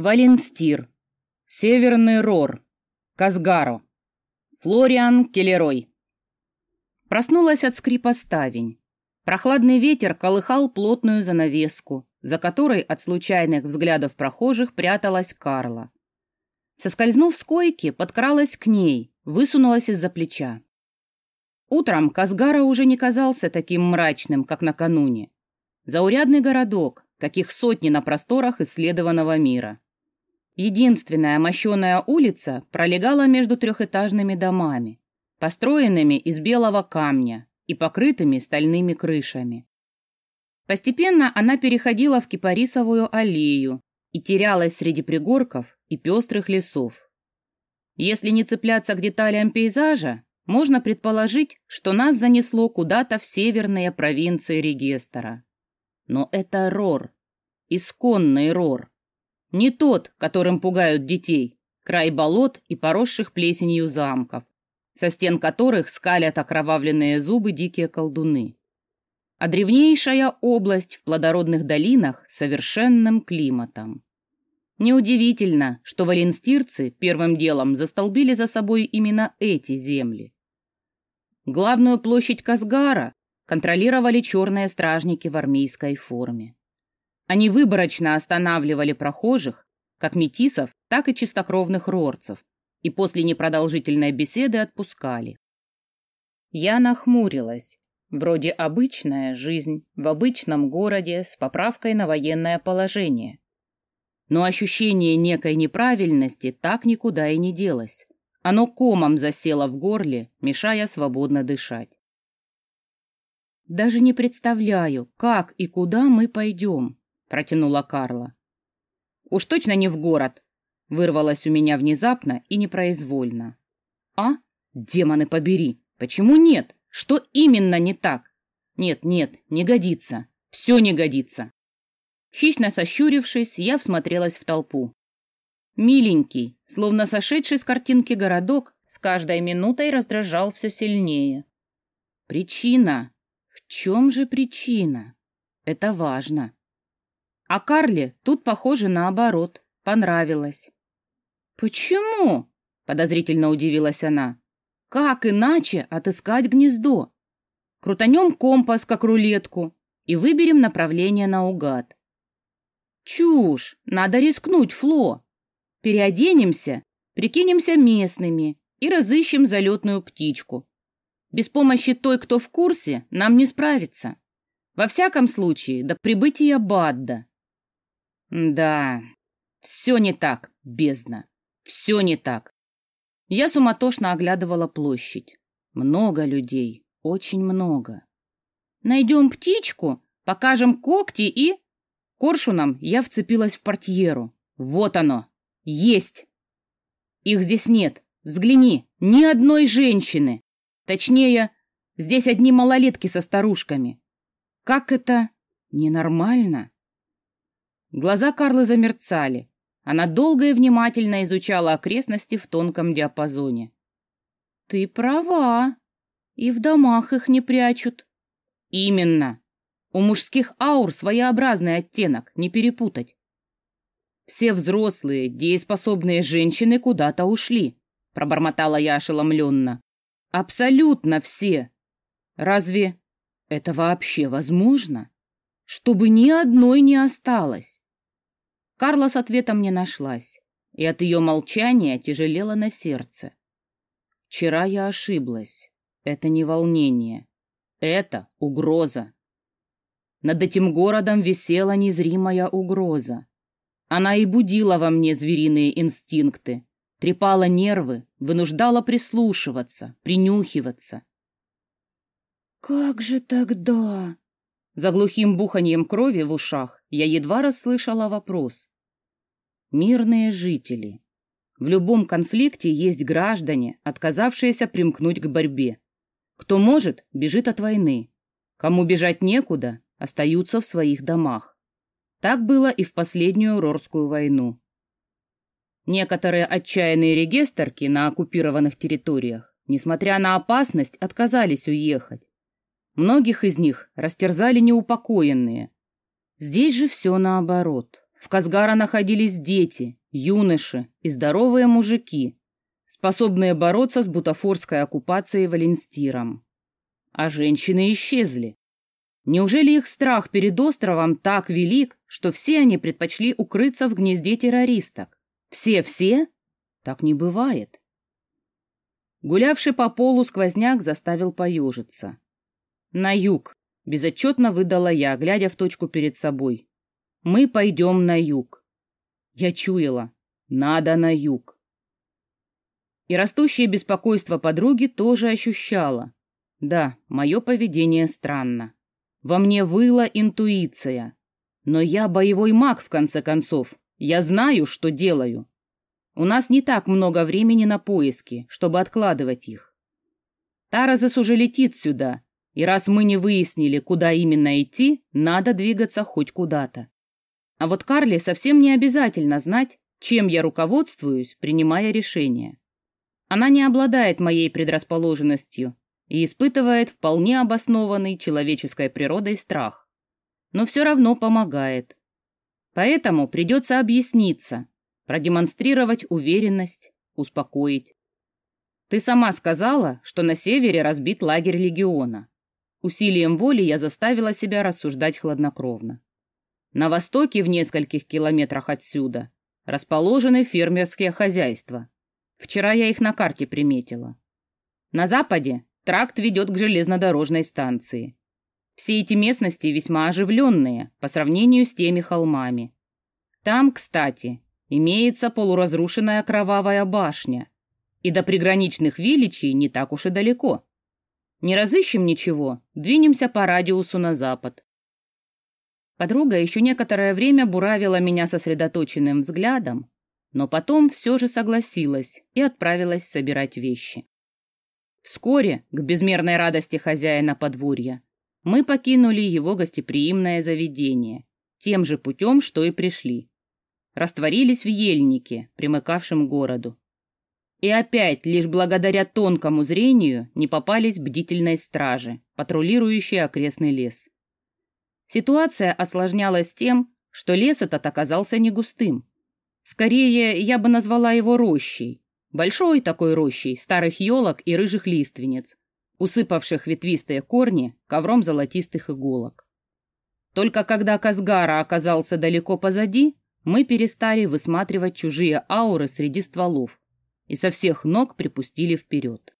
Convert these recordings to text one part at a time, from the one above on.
Валенстир. Северный Рор. Казгаро. Флориан Келлерой. Проснулась от скрипа ставень. Прохладный ветер колыхал плотную занавеску, за которой от случайных взглядов прохожих пряталась Карла. Соскользнув с койки, подкралась к ней, высунулась из-за плеча. Утром Казгара уже не казался таким мрачным, как накануне. Заурядный городок, каких сотни на просторах исследованного мира. Единственная мощеная улица пролегала между трехэтажными домами, построенными из белого камня и покрытыми стальными крышами. Постепенно она переходила в кипарисовую аллею и терялась среди пригорков и пестрых лесов. Если не цепляться к деталям пейзажа, можно предположить, что нас занесло куда-то в северные провинции Регестера. Но это Рор, исконный Рор. Не тот, которым пугают детей, край болот и поросших плесенью замков, со стен которых скалят окровавленные зубы дикие колдуны. А древнейшая область в плодородных долинах с совершенным климатом. Неудивительно, что валенстирцы первым делом застолбили за собой именно эти земли. Главную площадь Казгара контролировали черные стражники в армейской форме. Они выборочно останавливали прохожих, как метисов, так и чистокровных рорцев, и после непродолжительной беседы отпускали. Я нахмурилась. Вроде обычная жизнь в обычном городе с поправкой на военное положение. Но ощущение некой неправильности так никуда и не делось. Оно комом засело в горле, мешая свободно дышать. «Даже не представляю, как и куда мы пойдем», — протянула Карла. «Уж точно не в город», — вырвалось у меня внезапно и непроизвольно. «А? Демоны побери! Почему нет? Что именно не так? Нет, нет, не годится. Все не годится». Хищно сощурившись, я всмотрелась в толпу. Миленький, словно сошедший с картинки городок, с каждой минутой раздражал все сильнее. Причина. В чем же причина? Это важно. А Карле тут, похоже, наоборот, понравилось. «Почему?» — подозрительно удивилась она. «Как иначе отыскать гнездо? Крутанем компас, как рулетку, и выберем направление наугад». «Чушь! Надо рискнуть, Фло!» Переоденемся, прикинемся местными и разыщем залетную птичку. Без помощи той, кто в курсе, нам не справиться. Во всяком случае, до прибытия Бадда. Да, все не так, бездна. Все не так. Я суматошно оглядывала площадь. Много людей, очень много. Найдем птичку, покажем когти и... Коршуном я вцепилась в портьеру. Вот оно, есть. Их здесь нет. Взгляни, ни одной женщины. Точнее, здесь одни малолетки со старушками. Как это ненормально? Глаза Карлы замерцали. Она долго и внимательно изучала окрестности в тонком диапазоне. Ты права. И в домах их не прячут. Именно. У мужских аур своеобразный оттенок, не перепутать. Все взрослые, дееспособные женщины куда-то ушли, пробормотала я ошеломленно. Абсолютно все. Разве это вообще возможно? Чтобы ни одной не осталось. Карла с ответом не нашлась, и от ее молчания тяжелело на сердце. Вчера я ошиблась. Это не волнение. Это угроза. Над этим городом висела незримая угроза. Она и будила во мне звериные инстинкты, трепала нервы, вынуждала прислушиваться, принюхиваться. «Как же тогда?» За глухим буханьем крови в ушах я едва расслышала вопрос. «Мирные жители. В любом конфликте есть граждане, отказавшиеся примкнуть к борьбе. Кто может, бежит от войны. Кому бежать некуда, остаются в своих домах. Так было и в последнюю Рорскую войну. Некоторые отчаянные регистрки на оккупированных территориях, несмотря на опасность, отказались уехать. Многих из них растерзали неупокоенные. Здесь же все наоборот. В Казгара находились дети, юноши и здоровые мужики, способные бороться с бутафорской оккупацией Валенстиром. А женщины исчезли. Неужели их страх перед островом так велик, что все они предпочли укрыться в гнезде террористок? Все-все? Так не бывает. Гулявший по полу сквозняк заставил поежиться. «На юг», — безотчетно выдала я, глядя в точку перед собой. «Мы пойдем на юг». Я чуяла. Надо на юг. И растущее беспокойство подруги тоже ощущала. Да, мое поведение странно. Во мне выла интуиция. Но я боевой маг, в конце концов. Я знаю, что делаю. У нас не так много времени на поиски, чтобы откладывать их. Таразес уже летит сюда, и раз мы не выяснили, куда именно идти, надо двигаться хоть куда-то. А вот Карле совсем не обязательно знать, чем я руководствуюсь, принимая решение. Она не обладает моей предрасположенностью и испытывает вполне обоснованный человеческой природой страх. Но все равно помогает. Поэтому придется объясниться, продемонстрировать уверенность, успокоить. Ты сама сказала, что на севере разбит лагерь легиона. Усилием воли я заставила себя рассуждать хладнокровно. На востоке, в нескольких километрах отсюда, расположены фермерские хозяйства. Вчера я их на карте приметила. На западе тракт ведет к железнодорожной станции. Все эти местности весьма оживленные по сравнению с теми холмами. Там, кстати, имеется полуразрушенная кровавая башня, и до приграничных вилличей не так уж и далеко. Не разыщем ничего, двинемся по радиусу на запад. Подруга еще некоторое время буравила меня сосредоточенным взглядом, но потом все же согласилась и отправилась собирать вещи. Вскоре, к безмерной радости хозяина подворья, мы покинули его гостеприимное заведение, тем же путем, что и пришли растворились в ельнике, примыкавшем к городу. И опять, лишь благодаря тонкому зрению, не попались бдительной стражи, патрулирующие окрестный лес. Ситуация осложнялась тем, что лес этот оказался не густым. Скорее, я бы назвала его рощей. Большой такой рощей старых елок и рыжих лиственниц, усыпавших ветвистые корни ковром золотистых иголок. Только когда Казгара оказался далеко позади, мы перестали высматривать чужие ауры среди стволов и со всех ног припустили вперед.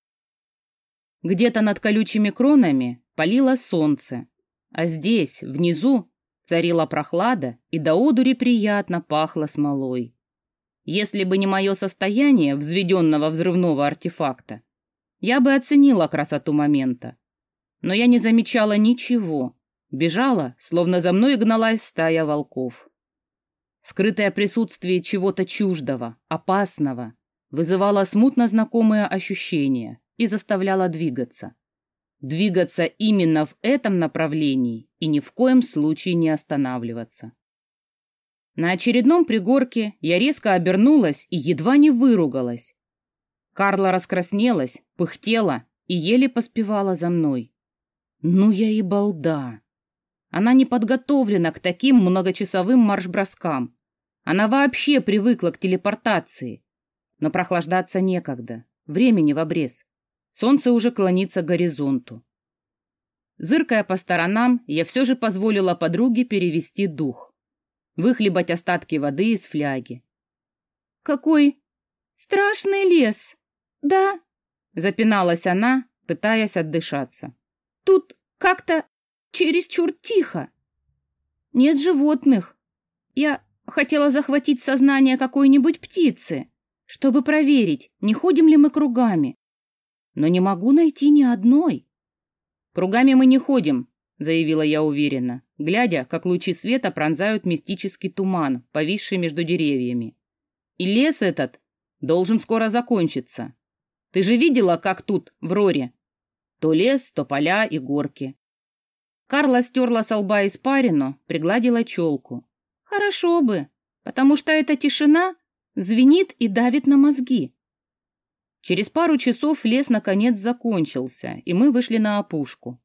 Где-то над колючими кронами палило солнце, а здесь, внизу, царила прохлада и до одури приятно пахло смолой. Если бы не мое состояние взведенного взрывного артефакта, я бы оценила красоту момента. Но я не замечала ничего, бежала, словно за мной гналась стая волков. Скрытое присутствие чего-то чуждого, опасного, вызывало смутно знакомые ощущения и заставляло двигаться. Двигаться именно в этом направлении и ни в коем случае не останавливаться. На очередном пригорке я резко обернулась и едва не выругалась. Карла раскраснелась, пыхтела и еле поспевала за мной. Ну я и балда. Она не подготовлена к таким многочасовым марш-броскам. Она вообще привыкла к телепортации. Но прохлаждаться некогда. Времени в обрез. Солнце уже клонится к горизонту. Зыркая по сторонам, я все же позволила подруге перевести дух. Выхлебать остатки воды из фляги. «Какой страшный лес! Да?» Запиналась она, пытаясь отдышаться. «Тут как-то чересчур тихо. Нет животных. Я Хотела захватить сознание какой-нибудь птицы, чтобы проверить, не ходим ли мы кругами. Но не могу найти ни одной. Кругами мы не ходим, заявила я уверенно, глядя, как лучи света пронзают мистический туман, повисший между деревьями. И лес этот должен скоро закончиться. Ты же видела, как тут, в Роре? То лес, то поля и горки. Карла стерла с лба испарину, пригладила челку. Хорошо бы, потому что эта тишина звенит и давит на мозги. Через пару часов лес наконец закончился, и мы вышли на опушку.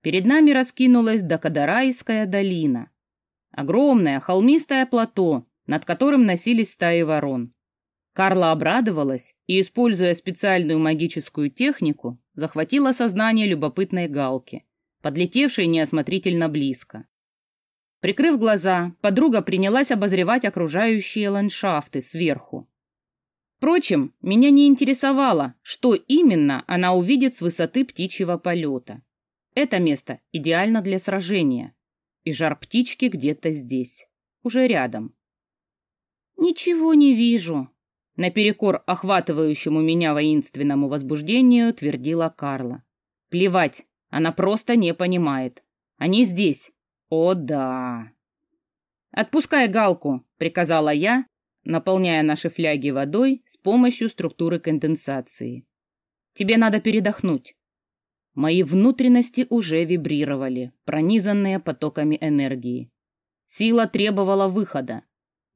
Перед нами раскинулась Дакадарайская долина. Огромное холмистое плато, над которым носились стаи ворон. Карла обрадовалась и, используя специальную магическую технику, захватила сознание любопытной галки, подлетевшей неосмотрительно близко. Прикрыв глаза, подруга принялась обозревать окружающие ландшафты сверху. Впрочем, меня не интересовало, что именно она увидит с высоты птичьего полета. Это место идеально для сражения. И жар птички где-то здесь, уже рядом. «Ничего не вижу», — наперекор охватывающему меня воинственному возбуждению твердила Карла. «Плевать, она просто не понимает. Они здесь. О, да!» «Отпускай галку», — приказала я, наполняя наши фляги водой с помощью структуры конденсации. «Тебе надо передохнуть». Мои внутренности уже вибрировали, пронизанные потоками энергии. Сила требовала выхода.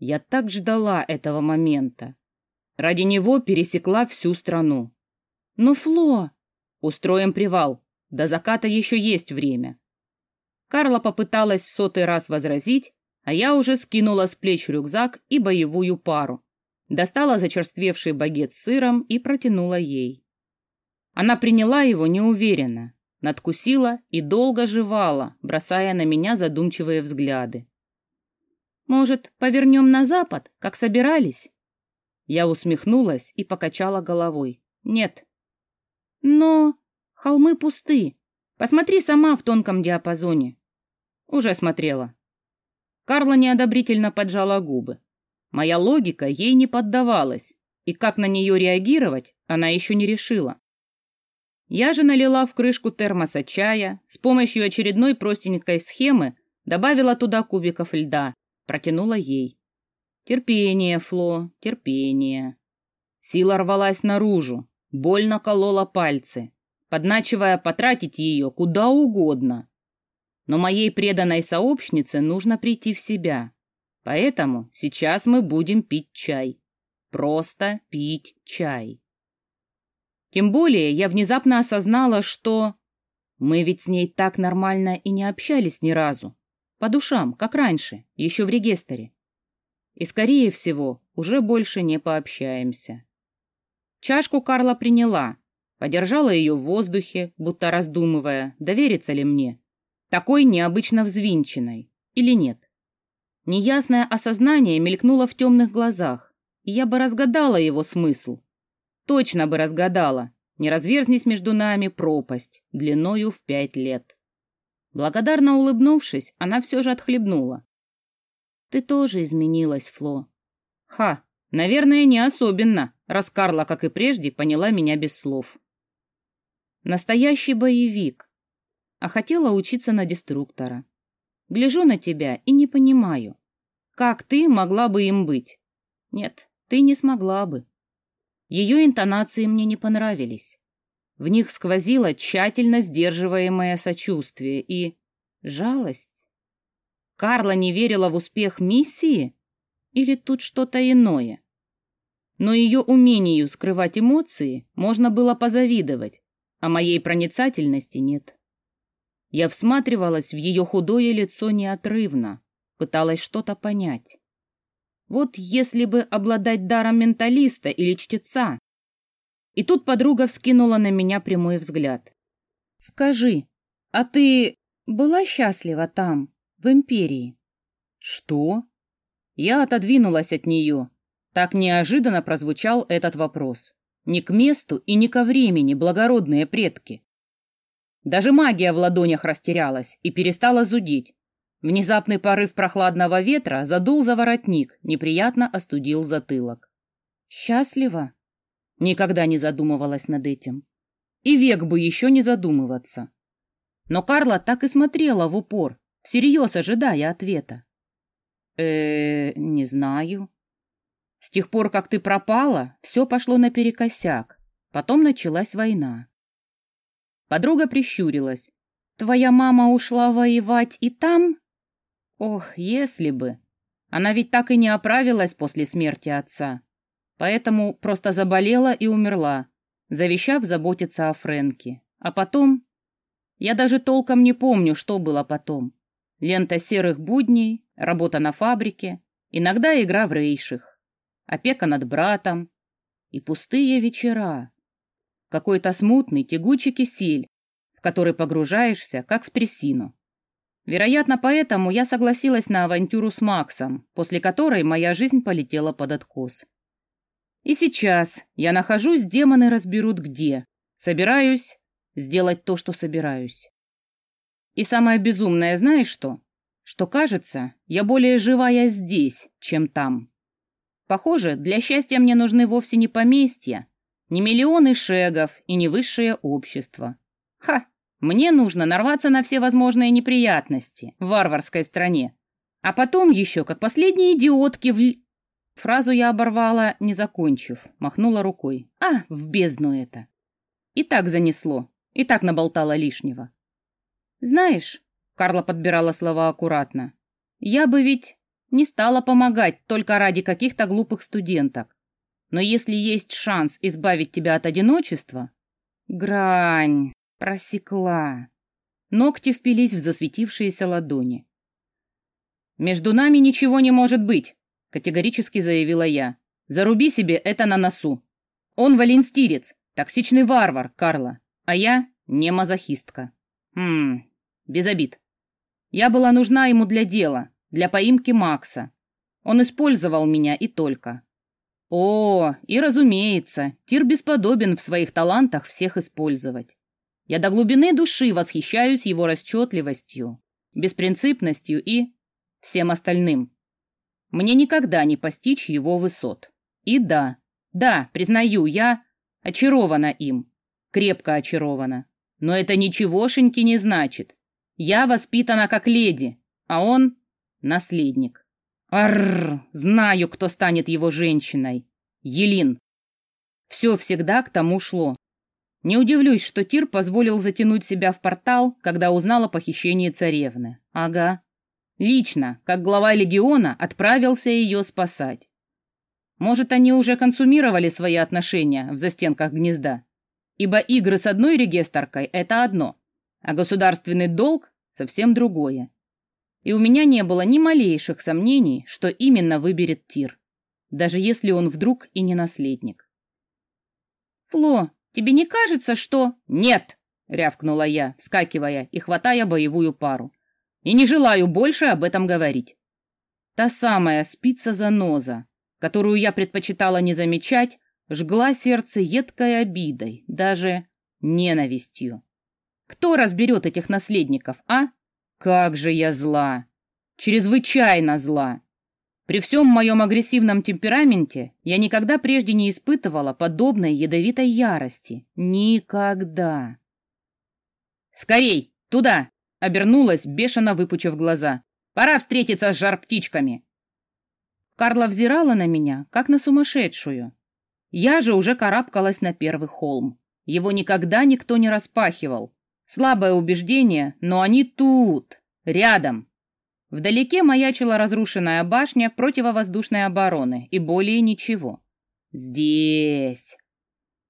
Я так ждала этого момента. Ради него пересекла всю страну. «Ну, Фло!» «Устроим привал. До заката еще есть время». Карла попыталась в сотый раз возразить, а я уже скинула с плеч рюкзак и боевую пару. Достала зачерствевший багет с сыром и протянула ей. Она приняла его неуверенно, надкусила и долго жевала, бросая на меня задумчивые взгляды. «Может, повернем на запад, как собирались?» Я усмехнулась и покачала головой. «Нет». «Но холмы пусты. Посмотри сама в тонком диапазоне». «Уже смотрела». Карла неодобрительно поджала губы. Моя логика ей не поддавалась, и как на нее реагировать, она еще не решила. Я же налила в крышку термоса чая, с помощью очередной простенькой схемы добавила туда кубиков льда, протянула ей. Терпение, Фло, терпение. Сила рвалась наружу, больно колола пальцы, подначивая потратить ее куда угодно. Но моей преданной сообщнице нужно прийти в себя. Поэтому сейчас мы будем пить чай. Просто пить чай. Тем более я внезапно осознала, что... Мы ведь с ней так нормально и не общались ни разу. По душам, как раньше, еще в регистре. И, скорее всего, уже больше не пообщаемся. Чашку Карла приняла, подержала ее в воздухе, будто раздумывая, доверится ли мне такой необычно взвинченной, или нет? Неясное осознание мелькнуло в темных глазах, и я бы разгадала его смысл. Точно бы разгадала, не разверзнись между нами пропасть, длиною в пять лет. Благодарно улыбнувшись, она все же отхлебнула. «Ты тоже изменилась, Фло». «Ха, наверное, не особенно», раз Карла, как и прежде, поняла меня без слов. Настоящий боевик, а хотела учиться на деструктора. Гляжу на тебя и не понимаю, как ты могла бы им быть? Нет, ты не смогла бы. Ее интонации мне не понравились. В них сквозило тщательно сдерживаемое сочувствие и жалость. Карла не верила в успех миссии? Или тут что-то иное? Но ее умению скрывать эмоции можно было позавидовать, а моей проницательности нет. Я всматривалась в ее худое лицо неотрывно, пыталась что-то понять. Вот если бы обладать даром менталиста или чтеца. И тут подруга вскинула на меня прямой взгляд. «Скажи, а ты была счастлива там, в империи?» «Что?» Я отодвинулась от нее. Так неожиданно прозвучал этот вопрос. Ни к месту и ни ко времени, благородные предки. Даже магия в ладонях растерялась и перестала зудить. Внезапный порыв прохладного ветра задул за воротник, неприятно остудил затылок. «Счастлива?» Никогда не задумывалась над этим. И век бы еще не задумываться. Но Карла так и смотрела в упор, всерьез ожидая ответа. э не знаю. С тех пор, как ты пропала, все пошло наперекосяк. Потом началась война. Подруга прищурилась. «Твоя мама ушла воевать и там?» «Ох, если бы! Она ведь так и не оправилась после смерти отца. Поэтому просто заболела и умерла, завещав заботиться о Фрэнке. А потом... Я даже толком не помню, что было потом. лента серых будней, работа на фабрике, иногда игра в рейших, опека над братом и пустые вечера. Какой-то смутный тягучий кисель, в который погружаешься, как в трясину. Вероятно, поэтому я согласилась на авантюру с Максом, после которой моя жизнь полетела под откос. И сейчас я нахожусь, демоны разберут где. Собираюсь сделать то, что собираюсь. И самое безумное, знаешь что? Что кажется, я более живая здесь, чем там. Похоже, для счастья мне нужны вовсе не поместья, не миллионы шегов и не высшее общество. Ха! Мне нужно нарваться на все возможные неприятности в варварской стране. А потом еще, как последние идиотки, в... Фразу я оборвала, не закончив, махнула рукой. А, в бездну это. И так занесло, и так наболтала лишнего. Знаешь, Карла подбирала слова аккуратно, я бы ведь не стала помогать только ради каких-то глупых студенток. Но если есть шанс избавить тебя от одиночества... Грань просекла. Ногти впились в засветившиеся ладони. «Между нами ничего не может быть», — категорически заявила я. «Заруби себе это на носу. Он валенстирец, токсичный варвар, Карла, а я не мазохистка. Хм, без обид. Я была нужна ему для дела, для поимки Макса. Он использовал меня и только. О, и разумеется, Тир бесподобен в своих талантах всех использовать. Я до глубины души восхищаюсь его расчетливостью, беспринципностью и всем остальным. Мне никогда не постичь его высот. И да, да, признаю, я очарована им, крепко очарована. Но это ничегошеньки не значит. Я воспитана как леди, а он — наследник. Арр, знаю, кто станет его женщиной. Елин. Все всегда к тому шло. Не удивлюсь, что Тир позволил затянуть себя в портал, когда узнал о похищении царевны. Ага. Лично, как глава легиона, отправился ее спасать. Может, они уже консумировали свои отношения в застенках гнезда? Ибо игры с одной регистркой – это одно, а государственный долг – совсем другое. И у меня не было ни малейших сомнений, что именно выберет Тир, даже если он вдруг и не наследник. «Фло, тебе не кажется, что...» «Нет!» — рявкнула я, вскакивая и хватая боевую пару. «И не желаю больше об этом говорить». Та самая спица-заноза, которую я предпочитала не замечать, жгла сердце едкой обидой, даже ненавистью. Кто разберет этих наследников, а? Как же я зла! Чрезвычайно зла! При всем моем агрессивном темпераменте я никогда прежде не испытывала подобной ядовитой ярости. Никогда. «Скорей! Туда!» — обернулась, бешено выпучив глаза. «Пора встретиться с жар-птичками!» Карла взирала на меня, как на сумасшедшую. Я же уже карабкалась на первый холм. Его никогда никто не распахивал. Слабое убеждение, но они тут, рядом. Вдалеке маячила разрушенная башня противовоздушной обороны, и более ничего. Здесь.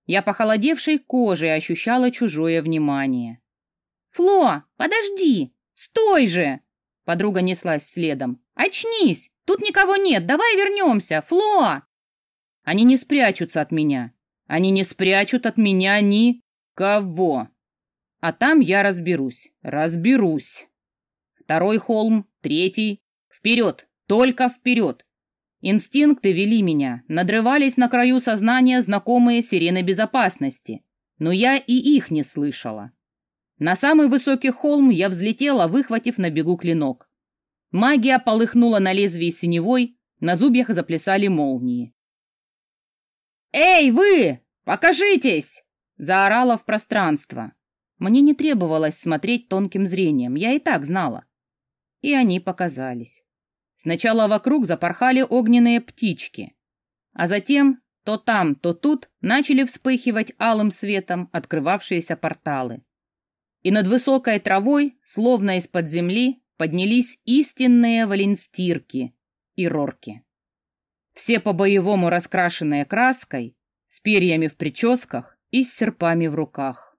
Я похолодевшей кожей ощущала чужое внимание. «Фло, подожди! Стой же!» Подруга неслась следом. «Очнись! Тут никого нет! Давай вернемся! Фло!» Они не спрячутся от меня. Они не спрячут от меня ни... А там я разберусь. Разберусь. Второй холм, третий. Вперед, только вперед. Инстинкты вели меня, надрывались на краю сознания знакомые сирены безопасности, но я и их не слышала. На самый высокий холм я взлетела, выхватив на бегу клинок. Магия полыхнула на лезвии синевой, на зубьях заплясали молнии. «Эй, вы! Покажитесь!» — заорала в пространство. Мне не требовалось смотреть тонким зрением, я и так знала. И они показались. Сначала вокруг запорхали огненные птички, а затем то там, то тут начали вспыхивать алым светом открывавшиеся порталы. И над высокой травой, словно из-под земли, поднялись истинные валенстирки и рорки. Все по-боевому раскрашенные краской, с перьями в прическах и с серпами в руках.